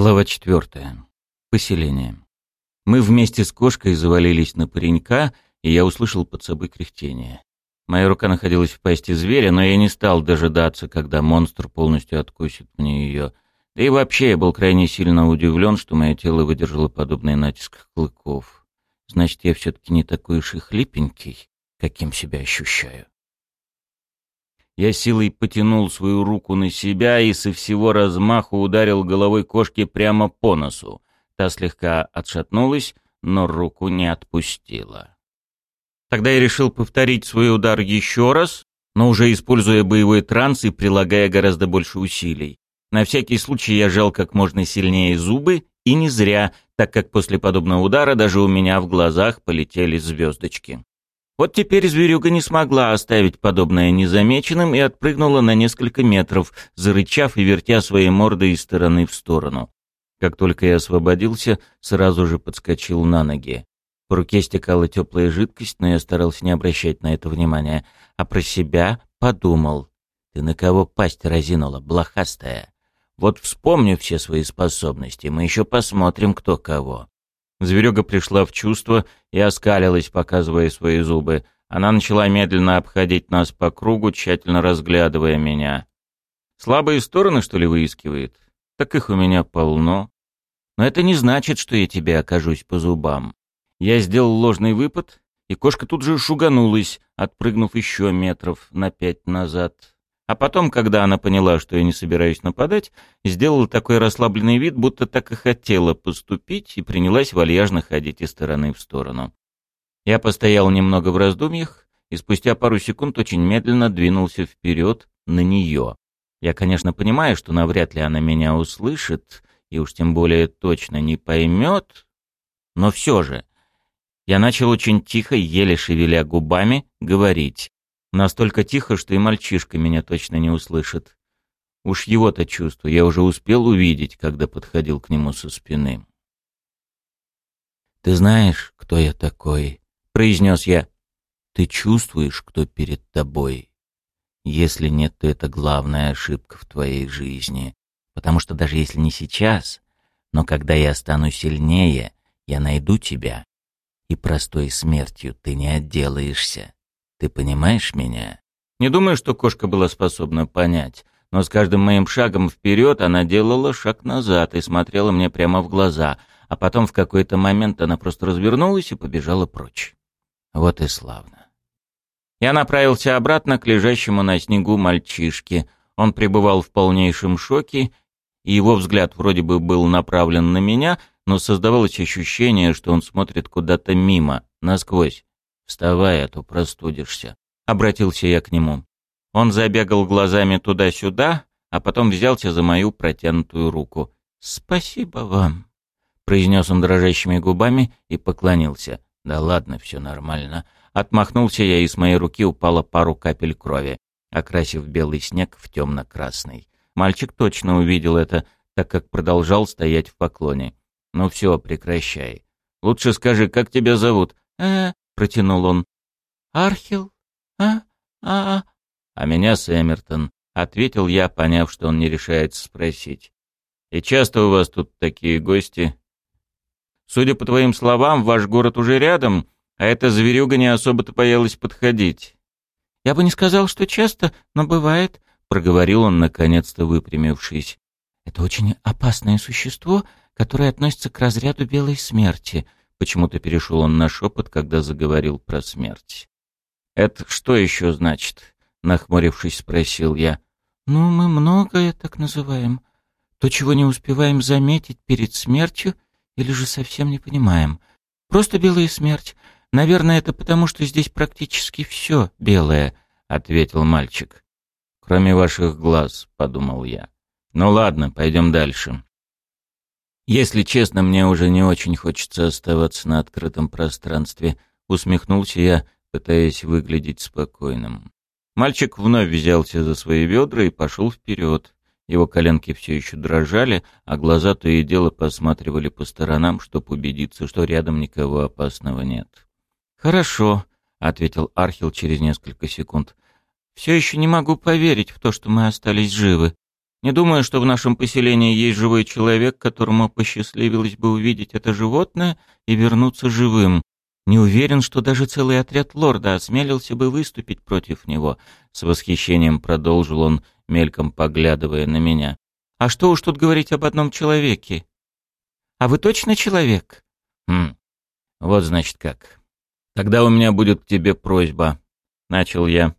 Глава четвертая. Поселение. Мы вместе с кошкой завалились на паренька, и я услышал под собой кряхтение. Моя рука находилась в пасти зверя, но я не стал дожидаться, когда монстр полностью откусит мне ее. Да и вообще я был крайне сильно удивлен, что мое тело выдержало подобный натиск клыков. Значит, я все-таки не такой уж и хлипенький, каким себя ощущаю. Я силой потянул свою руку на себя и со всего размаху ударил головой кошки прямо по носу. Та слегка отшатнулась, но руку не отпустила. Тогда я решил повторить свой удар еще раз, но уже используя боевой транс и прилагая гораздо больше усилий. На всякий случай я жал как можно сильнее зубы, и не зря, так как после подобного удара даже у меня в глазах полетели звездочки. Вот теперь зверюга не смогла оставить подобное незамеченным и отпрыгнула на несколько метров, зарычав и вертя своей мордой из стороны в сторону. Как только я освободился, сразу же подскочил на ноги. По руке стекала теплая жидкость, но я старался не обращать на это внимания, а про себя подумал. «Ты на кого пасть разинула, блохастая? Вот вспомню все свои способности, мы еще посмотрим, кто кого». Зверюга пришла в чувство и оскалилась, показывая свои зубы. Она начала медленно обходить нас по кругу, тщательно разглядывая меня. Слабые стороны, что ли, выискивает? Так их у меня полно. Но это не значит, что я тебе окажусь по зубам. Я сделал ложный выпад, и кошка тут же шуганулась, отпрыгнув еще метров на пять назад. А потом, когда она поняла, что я не собираюсь нападать, сделала такой расслабленный вид, будто так и хотела поступить, и принялась вальяжно ходить из стороны в сторону. Я постоял немного в раздумьях, и спустя пару секунд очень медленно двинулся вперед на нее. Я, конечно, понимаю, что навряд ли она меня услышит, и уж тем более точно не поймет, но все же. Я начал очень тихо, еле шевеля губами, говорить. Настолько тихо, что и мальчишка меня точно не услышит. Уж его-то чувство я уже успел увидеть, когда подходил к нему со спины. «Ты знаешь, кто я такой?» — произнес я. «Ты чувствуешь, кто перед тобой? Если нет, то это главная ошибка в твоей жизни. Потому что даже если не сейчас, но когда я стану сильнее, я найду тебя, и простой смертью ты не отделаешься. Ты понимаешь меня? Не думаю, что кошка была способна понять, но с каждым моим шагом вперед она делала шаг назад и смотрела мне прямо в глаза, а потом в какой-то момент она просто развернулась и побежала прочь. Вот и славно. Я направился обратно к лежащему на снегу мальчишке. Он пребывал в полнейшем шоке, и его взгляд вроде бы был направлен на меня, но создавалось ощущение, что он смотрит куда-то мимо, насквозь. «Вставай, а то простудишься», — обратился я к нему. Он забегал глазами туда-сюда, а потом взялся за мою протянутую руку. «Спасибо вам», — произнес он дрожащими губами и поклонился. «Да ладно, все нормально». Отмахнулся я, и с моей руки упала пару капель крови, окрасив белый снег в темно-красный. Мальчик точно увидел это, так как продолжал стоять в поклоне. «Ну все, прекращай. Лучше скажи, как тебя зовут?» «Э, протянул он. «Архил? А? А? А?» «А меня Сэмертон», — ответил я, поняв, что он не решается спросить. «И часто у вас тут такие гости?» «Судя по твоим словам, ваш город уже рядом, а эта зверюга не особо-то боялась подходить». «Я бы не сказал, что часто, но бывает», — проговорил он, наконец-то выпрямившись. «Это очень опасное существо, которое относится к разряду белой смерти», Почему-то перешел он на шепот, когда заговорил про смерть. «Это что еще значит?» — нахмурившись, спросил я. «Ну, мы многое так называем. То, чего не успеваем заметить перед смертью, или же совсем не понимаем. Просто белая смерть. Наверное, это потому, что здесь практически все белое», — ответил мальчик. «Кроме ваших глаз», — подумал я. «Ну ладно, пойдем дальше». Если честно, мне уже не очень хочется оставаться на открытом пространстве, усмехнулся я, пытаясь выглядеть спокойным. Мальчик вновь взялся за свои ведра и пошел вперед. Его коленки все еще дрожали, а глаза то и дело посматривали по сторонам, чтобы убедиться, что рядом никого опасного нет. «Хорошо», — ответил Архил через несколько секунд. «Все еще не могу поверить в то, что мы остались живы. Не думаю, что в нашем поселении есть живой человек, которому посчастливилось бы увидеть это животное и вернуться живым. Не уверен, что даже целый отряд лорда осмелился бы выступить против него. С восхищением продолжил он, мельком поглядывая на меня. А что уж тут говорить об одном человеке? А вы точно человек? Хм, вот значит как. Тогда у меня будет к тебе просьба. Начал я.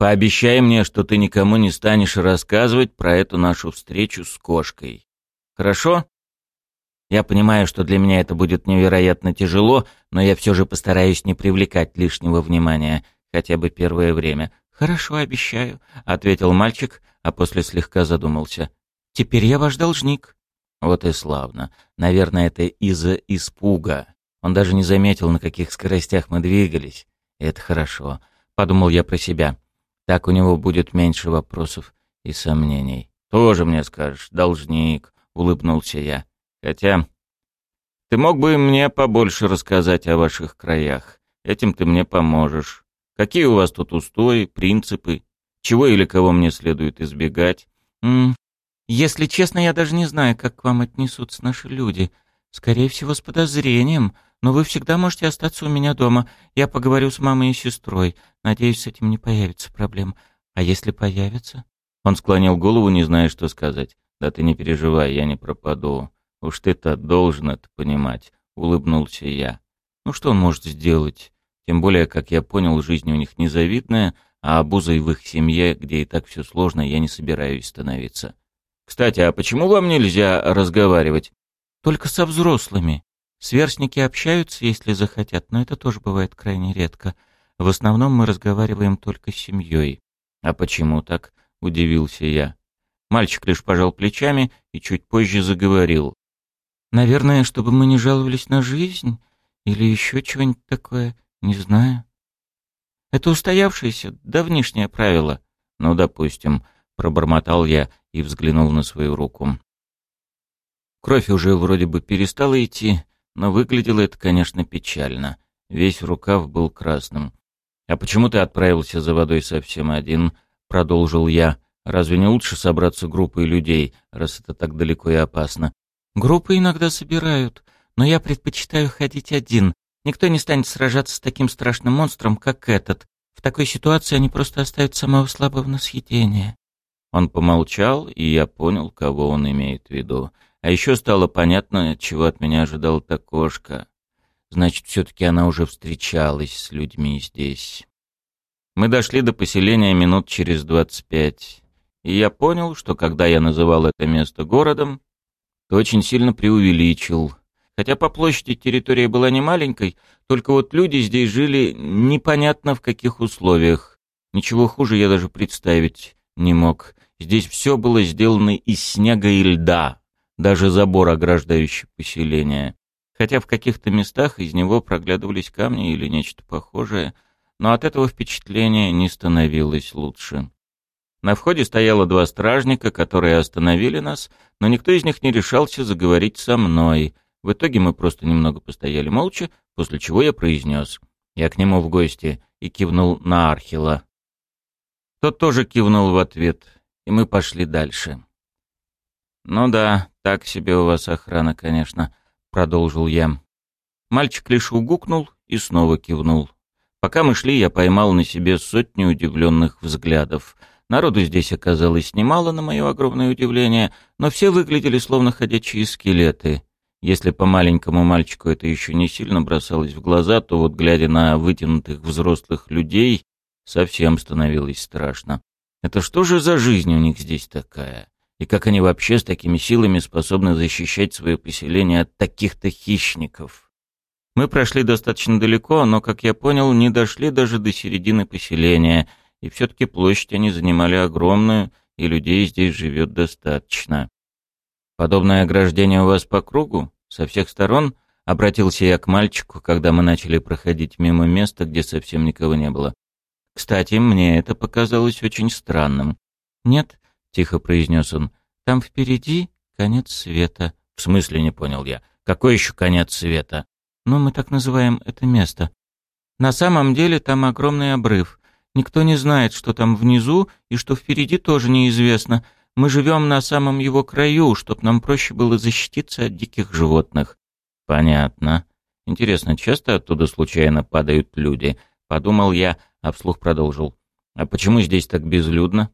Пообещай мне, что ты никому не станешь рассказывать про эту нашу встречу с кошкой. Хорошо? Я понимаю, что для меня это будет невероятно тяжело, но я все же постараюсь не привлекать лишнего внимания, хотя бы первое время. «Хорошо, обещаю», — ответил мальчик, а после слегка задумался. «Теперь я ваш должник». Вот и славно. Наверное, это из-за испуга. Он даже не заметил, на каких скоростях мы двигались. И это хорошо. Подумал я про себя. Так у него будет меньше вопросов и сомнений. «Тоже мне скажешь, должник», — улыбнулся я. «Хотя ты мог бы мне побольше рассказать о ваших краях. Этим ты мне поможешь. Какие у вас тут устои, принципы? Чего или кого мне следует избегать? Если честно, я даже не знаю, как к вам отнесутся наши люди. Скорее всего, с подозрением. Но вы всегда можете остаться у меня дома. Я поговорю с мамой и сестрой. Надеюсь, с этим не появится проблем. А если появится? Он склонил голову, не зная, что сказать. Да ты не переживай, я не пропаду. Уж ты-то должен это понимать. Улыбнулся я. Ну что он может сделать? Тем более, как я понял, жизнь у них незавидная, а обузой в их семье, где и так все сложно, я не собираюсь становиться. Кстати, а почему вам нельзя разговаривать? Только со взрослыми. Сверстники общаются, если захотят, но это тоже бывает крайне редко. В основном мы разговариваем только с семьей. А почему так? Удивился я. Мальчик лишь пожал плечами и чуть позже заговорил. Наверное, чтобы мы не жаловались на жизнь или еще чего-нибудь такое. Не знаю. Это устоявшееся, давнишнее правило. Ну, допустим, пробормотал я и взглянул на свою руку. Кровь уже вроде бы перестала идти, но выглядело это, конечно, печально. Весь рукав был красным. «А почему ты отправился за водой совсем один?» — продолжил я. «Разве не лучше собраться группой людей, раз это так далеко и опасно?» «Группы иногда собирают, но я предпочитаю ходить один. Никто не станет сражаться с таким страшным монстром, как этот. В такой ситуации они просто оставят самого слабого на съедение. Он помолчал, и я понял, кого он имеет в виду. А еще стало понятно, чего от меня ожидала та кошка. Значит, все-таки она уже встречалась с людьми здесь. Мы дошли до поселения минут через двадцать пять. И я понял, что когда я называл это место городом, то очень сильно преувеличил. Хотя по площади территория была не маленькой, только вот люди здесь жили непонятно в каких условиях. Ничего хуже я даже представить не мог. Здесь все было сделано из снега и льда, даже забор, ограждающий поселение. Хотя в каких-то местах из него проглядывались камни или нечто похожее, но от этого впечатления не становилось лучше. На входе стояло два стражника, которые остановили нас, но никто из них не решался заговорить со мной — в итоге мы просто немного постояли молча, после чего я произнес. Я к нему в гости и кивнул на Архила. Тот тоже кивнул в ответ, и мы пошли дальше. «Ну да, так себе у вас охрана, конечно», — продолжил я. Мальчик лишь угукнул и снова кивнул. Пока мы шли, я поймал на себе сотни удивленных взглядов. Народу здесь оказалось немало, на мое огромное удивление, но все выглядели словно ходячие скелеты. Если по маленькому мальчику это еще не сильно бросалось в глаза, то вот глядя на вытянутых взрослых людей, совсем становилось страшно. Это что же за жизнь у них здесь такая? И как они вообще с такими силами способны защищать свое поселение от таких-то хищников? Мы прошли достаточно далеко, но, как я понял, не дошли даже до середины поселения, и все-таки площадь они занимали огромную, и людей здесь живет достаточно. «Подобное ограждение у вас по кругу? Со всех сторон?» — обратился я к мальчику, когда мы начали проходить мимо места, где совсем никого не было. «Кстати, мне это показалось очень странным». «Нет», — тихо произнес он, — «там впереди конец света». «В смысле, не понял я. Какой еще конец света?» «Ну, мы так называем это место. На самом деле там огромный обрыв. Никто не знает, что там внизу и что впереди тоже неизвестно. Мы живем на самом его краю, чтоб нам проще было защититься от диких животных». «Понятно. Интересно, часто оттуда случайно падают люди?» Подумал я, а вслух продолжил. «А почему здесь так безлюдно?»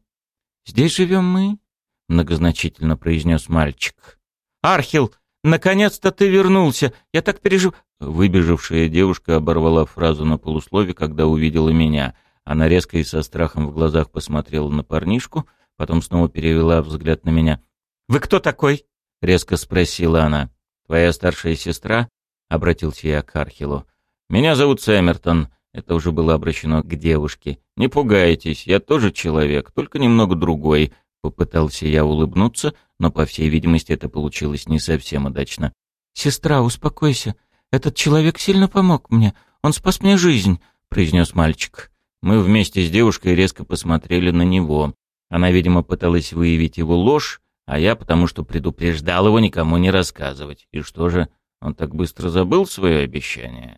«Здесь живем мы», — многозначительно произнес мальчик. «Архил, наконец-то ты вернулся! Я так пережив...» Выбежавшая девушка оборвала фразу на полуслове, когда увидела меня. Она резко и со страхом в глазах посмотрела на парнишку, потом снова перевела взгляд на меня. «Вы кто такой?» — резко спросила она. «Твоя старшая сестра?» — обратился я к Архилу. «Меня зовут Сэмертон. Это уже было обращено к девушке. «Не пугайтесь, я тоже человек, только немного другой». Попытался я улыбнуться, но, по всей видимости, это получилось не совсем удачно. «Сестра, успокойся. Этот человек сильно помог мне. Он спас мне жизнь», — произнес мальчик. Мы вместе с девушкой резко посмотрели на него. Она, видимо, пыталась выявить его ложь, а я потому что предупреждал его никому не рассказывать. И что же, он так быстро забыл свое обещание?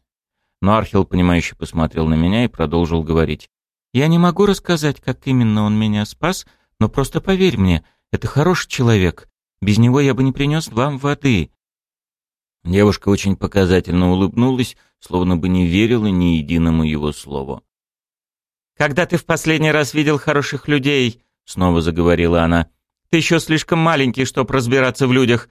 Но Архил, понимающе посмотрел на меня и продолжил говорить. «Я не могу рассказать, как именно он меня спас, но просто поверь мне, это хороший человек. Без него я бы не принес вам воды». Девушка очень показательно улыбнулась, словно бы не верила ни единому его слову. «Когда ты в последний раз видел хороших людей?» — снова заговорила она. «Ты еще слишком маленький, чтобы разбираться в людях.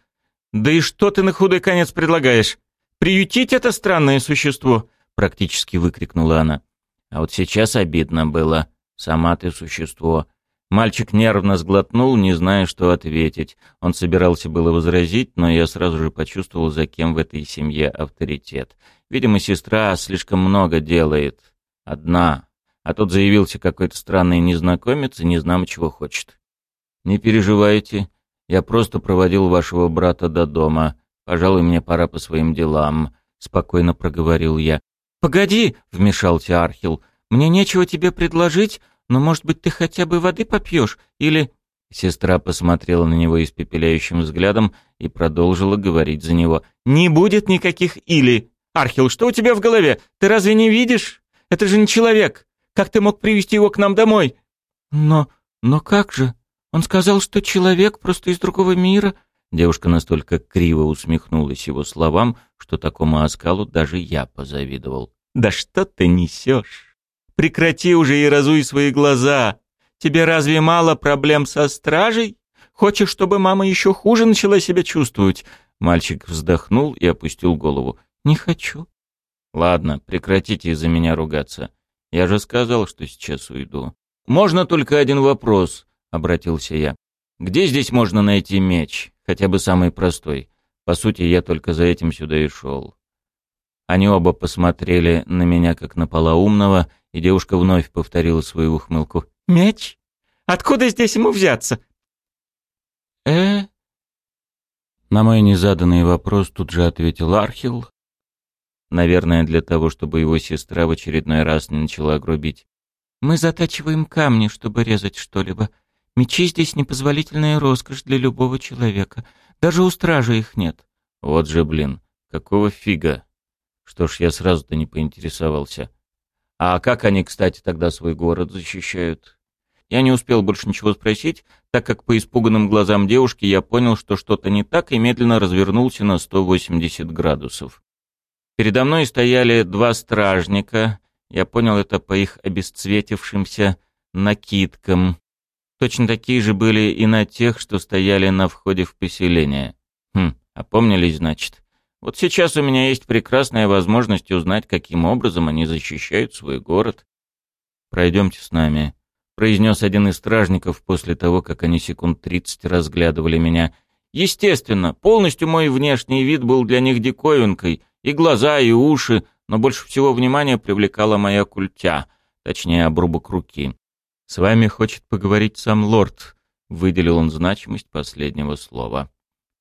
Да и что ты на худой конец предлагаешь? Приютить это странное существо? Практически выкрикнула она. А вот сейчас обидно было. Сама ты существо. Мальчик нервно сглотнул, не зная, что ответить. Он собирался было возразить, но я сразу же почувствовал, за кем в этой семье авторитет. Видимо, сестра слишком много делает. Одна. А тут заявился какой-то странный незнакомец и не знам, чего хочет. «Не переживайте. Я просто проводил вашего брата до дома. Пожалуй, мне пора по своим делам», — спокойно проговорил я. «Погоди», — вмешался Архил, — «мне нечего тебе предложить, но, может быть, ты хотя бы воды попьешь, или...» Сестра посмотрела на него испепеляющим взглядом и продолжила говорить за него. «Не будет никаких «или». Архил, что у тебя в голове? Ты разве не видишь? Это же не человек. Как ты мог привести его к нам домой?» «Но... но как же? Он сказал, что человек просто из другого мира...» Девушка настолько криво усмехнулась его словам, что такому оскалу даже я позавидовал. «Да что ты несешь? Прекрати уже и разуй свои глаза! Тебе разве мало проблем со стражей? Хочешь, чтобы мама еще хуже начала себя чувствовать?» Мальчик вздохнул и опустил голову. «Не хочу». «Ладно, прекратите из-за меня ругаться. Я же сказал, что сейчас уйду». «Можно только один вопрос?» — обратился я. «Где здесь можно найти меч?» Хотя бы самый простой. По сути, я только за этим сюда и шел. Они оба посмотрели на меня, как на полоумного, и девушка вновь повторила свою ухмылку. «Меч? Откуда здесь ему взяться?» «Э?» На мой незаданный вопрос тут же ответил Архил. Наверное, для того, чтобы его сестра в очередной раз не начала грубить. «Мы затачиваем камни, чтобы резать что-либо. Мечи здесь непозволительная роскошь для любого человека. Даже у стражи их нет. Вот же, блин, какого фига? Что ж, я сразу-то не поинтересовался. А как они, кстати, тогда свой город защищают? Я не успел больше ничего спросить, так как по испуганным глазам девушки я понял, что что-то не так, и медленно развернулся на 180 градусов. Передо мной стояли два стражника. Я понял это по их обесцветившимся накидкам. Точно такие же были и на тех, что стояли на входе в поселение. Хм, опомнились, значит. Вот сейчас у меня есть прекрасная возможность узнать, каким образом они защищают свой город. «Пройдемте с нами», — произнес один из стражников после того, как они секунд тридцать разглядывали меня. Естественно, полностью мой внешний вид был для них диковинкой, и глаза, и уши, но больше всего внимания привлекала моя культя, точнее, обрубок руки. «С вами хочет поговорить сам лорд», — выделил он значимость последнего слова.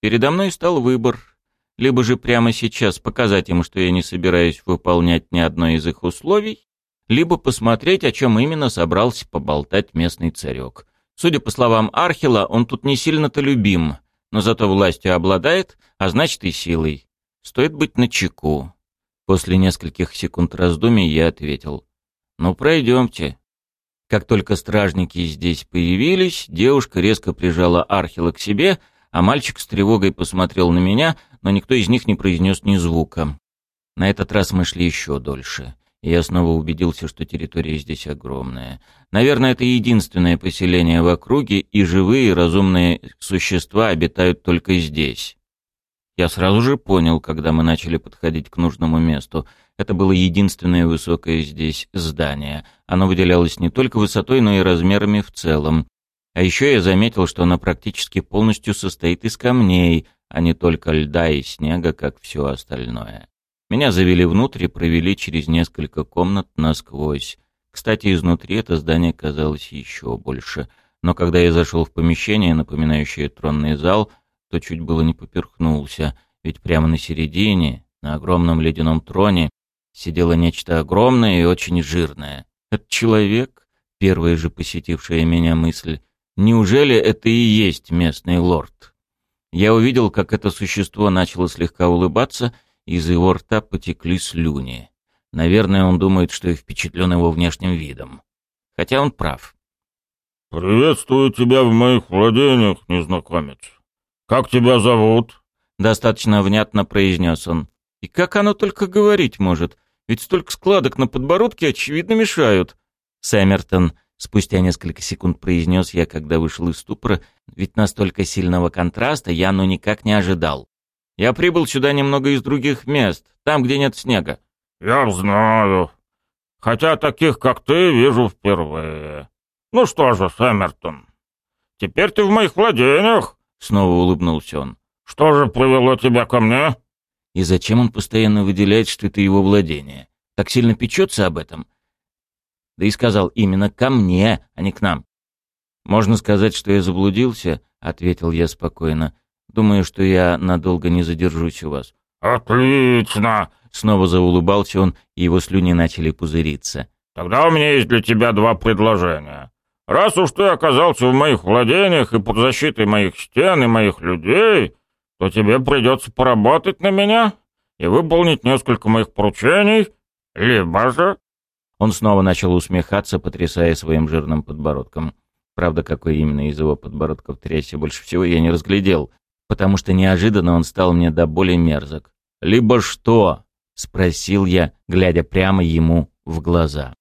«Передо мной стал выбор. Либо же прямо сейчас показать ему, что я не собираюсь выполнять ни одно из их условий, либо посмотреть, о чем именно собрался поболтать местный царек. Судя по словам Архила, он тут не сильно-то любим, но зато властью обладает, а значит и силой. Стоит быть начеку. После нескольких секунд раздумий я ответил. «Ну, пройдемте. Как только стражники здесь появились, девушка резко прижала Архила к себе, а мальчик с тревогой посмотрел на меня, но никто из них не произнес ни звука. На этот раз мы шли еще дольше, и я снова убедился, что территория здесь огромная. Наверное, это единственное поселение в округе, и живые разумные существа обитают только здесь. Я сразу же понял, когда мы начали подходить к нужному месту. Это было единственное высокое здесь здание. Оно выделялось не только высотой, но и размерами в целом. А еще я заметил, что оно практически полностью состоит из камней, а не только льда и снега, как все остальное. Меня завели внутрь и провели через несколько комнат насквозь. Кстати, изнутри это здание казалось еще больше. Но когда я зашел в помещение, напоминающее тронный зал, то чуть было не поперхнулся, ведь прямо на середине, на огромном ледяном троне, сидело нечто огромное и очень жирное. «Это человек?» — первая же посетившая меня мысль. «Неужели это и есть местный лорд?» Я увидел, как это существо начало слегка улыбаться, из его рта потекли слюни. Наверное, он думает, что я впечатлен его внешним видом. Хотя он прав. «Приветствую тебя в моих владениях, незнакомец. Как тебя зовут?» Достаточно внятно произнес он. «И как оно только говорить может? Ведь столько складок на подбородке, очевидно, мешают». Сэммертон спустя несколько секунд произнес я, когда вышел из ступора, ведь настолько сильного контраста я ну никак не ожидал. «Я прибыл сюда немного из других мест, там, где нет снега». «Я знаю. Хотя таких, как ты, вижу впервые. Ну что же, Сэммертон, теперь ты в моих владениях. Снова улыбнулся он. «Что же привело тебя ко мне?» «И зачем он постоянно выделяет, что это его владение? Так сильно печется об этом?» Да и сказал именно ко мне, а не к нам. «Можно сказать, что я заблудился?» — ответил я спокойно. «Думаю, что я надолго не задержусь у вас». «Отлично!» — снова заулыбался он, и его слюни начали пузыриться. «Тогда у меня есть для тебя два предложения. Раз уж ты оказался в моих владениях и под защитой моих стен и моих людей, то тебе придется поработать на меня и выполнить несколько моих поручений, либо же...» Он снова начал усмехаться, потрясая своим жирным подбородком. Правда, какой именно из его подбородков трясся больше всего, я не разглядел, потому что неожиданно он стал мне до боли мерзок. «Либо что?» — спросил я, глядя прямо ему в глаза.